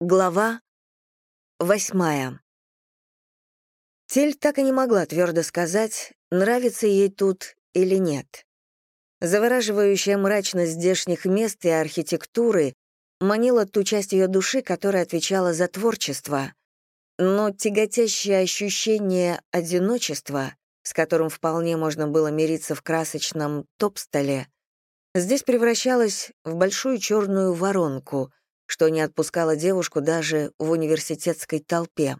Глава восьмая. Тель так и не могла твердо сказать, нравится ей тут или нет. Завораживающая мрачность здешних мест и архитектуры манила ту часть ее души, которая отвечала за творчество, но тяготящее ощущение одиночества, с которым вполне можно было мириться в красочном топстоле, здесь превращалось в большую черную воронку — что не отпускало девушку даже в университетской толпе.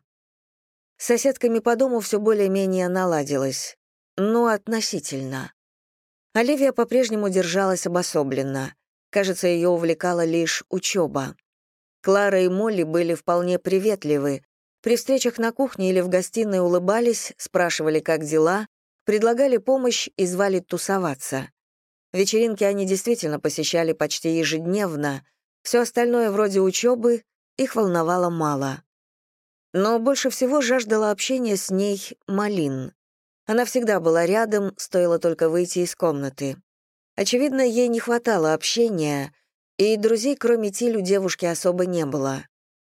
С соседками по дому все более-менее наладилось, но относительно. Оливия по-прежнему держалась обособленно. Кажется, ее увлекала лишь учеба. Клара и Молли были вполне приветливы. При встречах на кухне или в гостиной улыбались, спрашивали, как дела, предлагали помощь и звали тусоваться. Вечеринки они действительно посещали почти ежедневно — все остальное, вроде учебы, их волновало мало. Но больше всего жаждала общения с ней Малин. Она всегда была рядом, стоило только выйти из комнаты. Очевидно, ей не хватало общения, и друзей, кроме Тиль, девушки особо не было.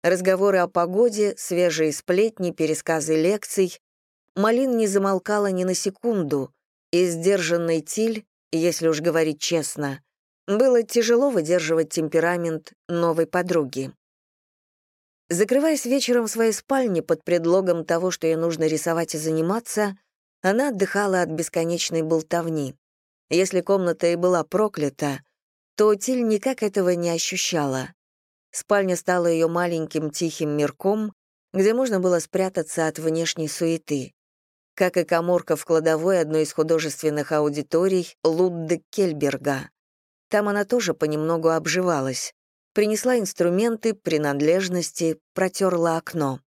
Разговоры о погоде, свежие сплетни, пересказы лекций. Малин не замолкала ни на секунду, и сдержанный Тиль, если уж говорить честно, было тяжело выдерживать темперамент новой подруги. Закрываясь вечером в своей спальне под предлогом того, что ей нужно рисовать и заниматься, она отдыхала от бесконечной болтовни. Если комната и была проклята, то Тиль никак этого не ощущала. Спальня стала ее маленьким тихим мирком, где можно было спрятаться от внешней суеты. Как и коморка в кладовой одной из художественных аудиторий Лудде Кельберга. Там она тоже понемногу обживалась. Принесла инструменты, принадлежности, протерла окно.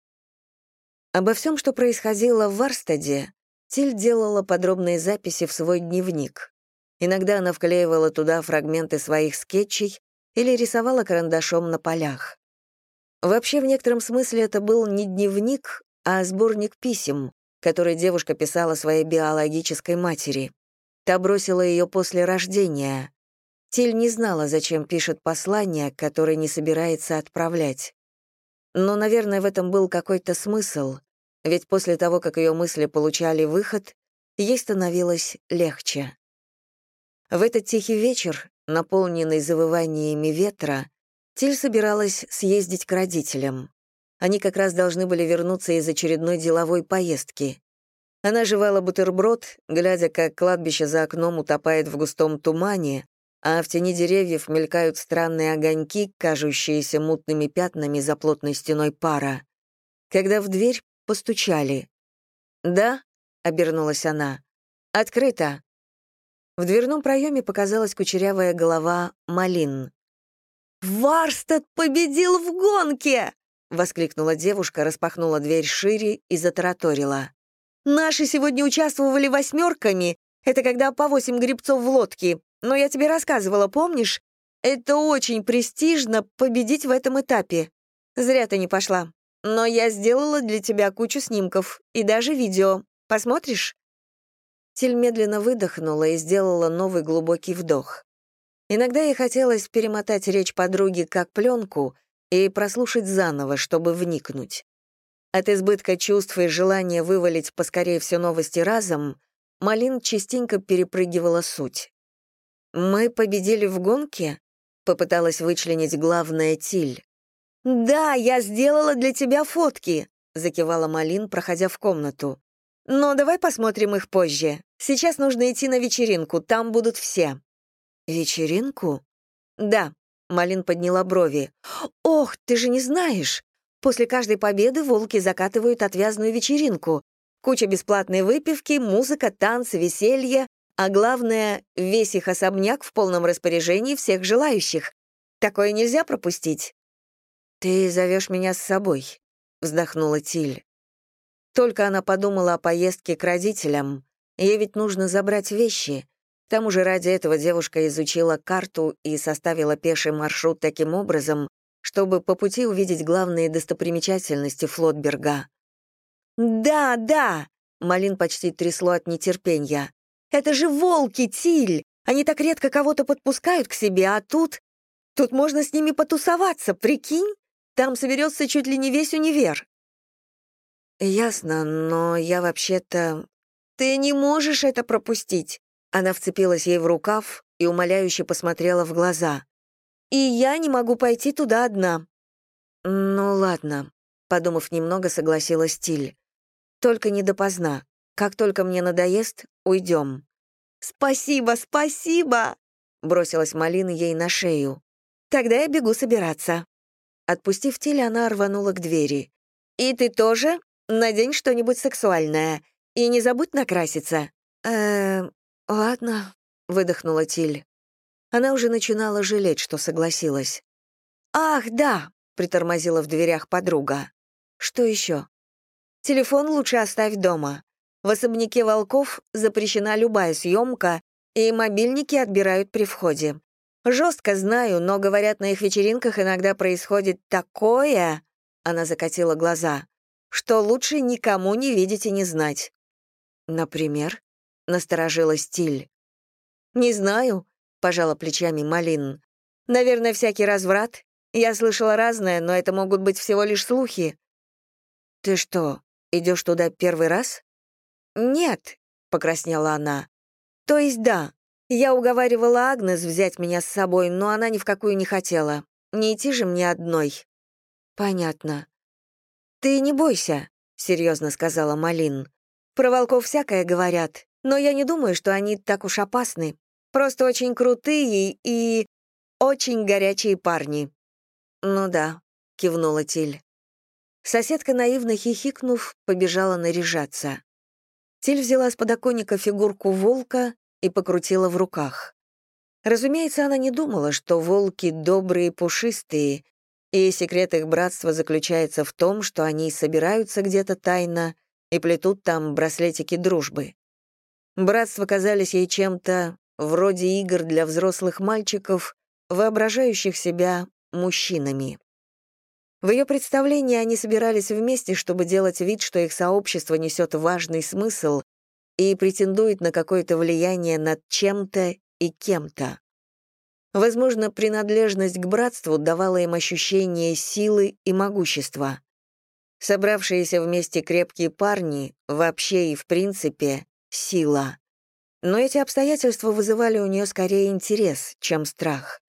Обо всем, что происходило в Варстаде, Тиль делала подробные записи в свой дневник. Иногда она вклеивала туда фрагменты своих скетчей или рисовала карандашом на полях. Вообще, в некотором смысле это был не дневник, а сборник писем, который девушка писала своей биологической матери. Та бросила ее после рождения. Тиль не знала, зачем пишет послание, которое не собирается отправлять. Но, наверное, в этом был какой-то смысл, ведь после того, как ее мысли получали выход, ей становилось легче. В этот тихий вечер, наполненный завываниями ветра, Тиль собиралась съездить к родителям. Они как раз должны были вернуться из очередной деловой поездки. Она жевала бутерброд, глядя, как кладбище за окном утопает в густом тумане, а в тени деревьев мелькают странные огоньки, кажущиеся мутными пятнами за плотной стеной пара. Когда в дверь постучали. «Да?» — обернулась она. «Открыто!» В дверном проеме показалась кучерявая голова Малин. «Варстед победил в гонке!» — воскликнула девушка, распахнула дверь шире и затараторила. «Наши сегодня участвовали восьмерками. Это когда по восемь грибцов в лодке. Но я тебе рассказывала, помнишь? Это очень престижно победить в этом этапе. Зря ты не пошла. Но я сделала для тебя кучу снимков и даже видео. Посмотришь?» Тиль медленно выдохнула и сделала новый глубокий вдох. Иногда ей хотелось перемотать речь подруги как пленку и прослушать заново, чтобы вникнуть. От избытка чувств и желания вывалить поскорее все новости разом, Малин частенько перепрыгивала суть. «Мы победили в гонке?» — попыталась вычленить главное Тиль. «Да, я сделала для тебя фотки», — закивала Малин, проходя в комнату. «Но давай посмотрим их позже. Сейчас нужно идти на вечеринку, там будут все». «Вечеринку?» «Да», — Малин подняла брови. «Ох, ты же не знаешь! После каждой победы волки закатывают отвязную вечеринку. Куча бесплатной выпивки, музыка, танцы, веселье, а главное, весь их особняк в полном распоряжении всех желающих. Такое нельзя пропустить. «Ты зовешь меня с собой», — вздохнула Тиль. Только она подумала о поездке к родителям. Ей ведь нужно забрать вещи. К тому же ради этого девушка изучила карту и составила пеший маршрут таким образом, чтобы по пути увидеть главные достопримечательности Флотберга. «Да, да!» — Малин почти трясло от нетерпения. Это же волки, Тиль! Они так редко кого-то подпускают к себе, а тут... Тут можно с ними потусоваться, прикинь?» Там соберется чуть ли не весь универ». «Ясно, но я вообще-то...» «Ты не можешь это пропустить!» Она вцепилась ей в рукав и умоляюще посмотрела в глаза. «И я не могу пойти туда одна». «Ну ладно», — подумав немного, согласилась Тиль. «Только не допоздна. Как только мне надоест, уйдем». «Спасибо, спасибо!» — бросилась Малина ей на шею. «Тогда я бегу собираться». Отпустив Тиль, она рванула к двери. «И ты тоже? Надень что-нибудь сексуальное. И не забудь накраситься». «Э, ладно», — выдохнула Тиль. Она уже начинала жалеть, что согласилась. «Ах, да», — притормозила в дверях подруга. «Что еще?» «Телефон лучше оставь дома. В особняке волков запрещена любая съемка, и мобильники отбирают при входе. Жестко знаю, но, говорят, на их вечеринках иногда происходит такое...» Она закатила глаза что лучше никому не видеть и не знать. Например, насторожила стиль. Не знаю, пожала плечами Малин. Наверное, всякий разврат. Я слышала разное, но это могут быть всего лишь слухи. Ты что, идешь туда первый раз? Нет, покраснела она. То есть да, я уговаривала Агнес взять меня с собой, но она ни в какую не хотела. Не идти же мне одной. Понятно. «Ты не бойся», — серьезно сказала Малин. «Про волков всякое говорят, но я не думаю, что они так уж опасны. Просто очень крутые и... очень горячие парни». «Ну да», — кивнула Тиль. Соседка, наивно хихикнув, побежала наряжаться. Тиль взяла с подоконника фигурку волка и покрутила в руках. Разумеется, она не думала, что волки добрые и пушистые, и секрет их братства заключается в том, что они собираются где-то тайно и плетут там браслетики дружбы. Братства казались ей чем-то вроде игр для взрослых мальчиков, воображающих себя мужчинами. В ее представлении они собирались вместе, чтобы делать вид, что их сообщество несет важный смысл и претендует на какое-то влияние над чем-то и кем-то. Возможно, принадлежность к братству давала им ощущение силы и могущества. Собравшиеся вместе крепкие парни вообще и в принципе сила. Но эти обстоятельства вызывали у нее скорее интерес, чем страх.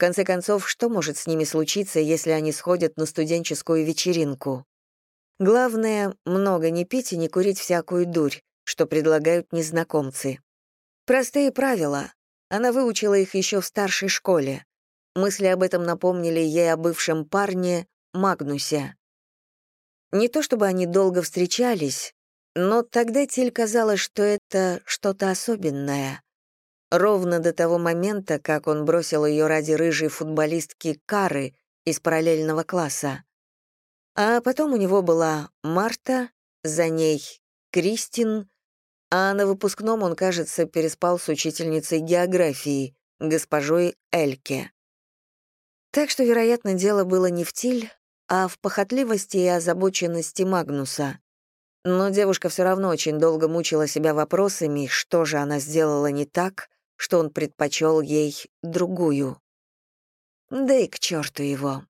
Конце концов, что может с ними случиться, если они сходят на студенческую вечеринку? Главное, много не пить и не курить всякую дурь, что предлагают незнакомцы. Простые правила, она выучила их еще в старшей школе. Мысли об этом напомнили ей о бывшем парне Магнусе. Не то чтобы они долго встречались, но тогда Тиль казалось, что это что-то особенное. Ровно до того момента, как он бросил ее ради рыжей футболистки Кары из параллельного класса. А потом у него была Марта, за ней Кристин, а на выпускном он, кажется, переспал с учительницей географии, госпожой Эльке. Так что, вероятно, дело было не в Тиль, а в похотливости и озабоченности Магнуса. Но девушка все равно очень долго мучила себя вопросами, что же она сделала не так, что он предпочел ей другую. Да и к черту его.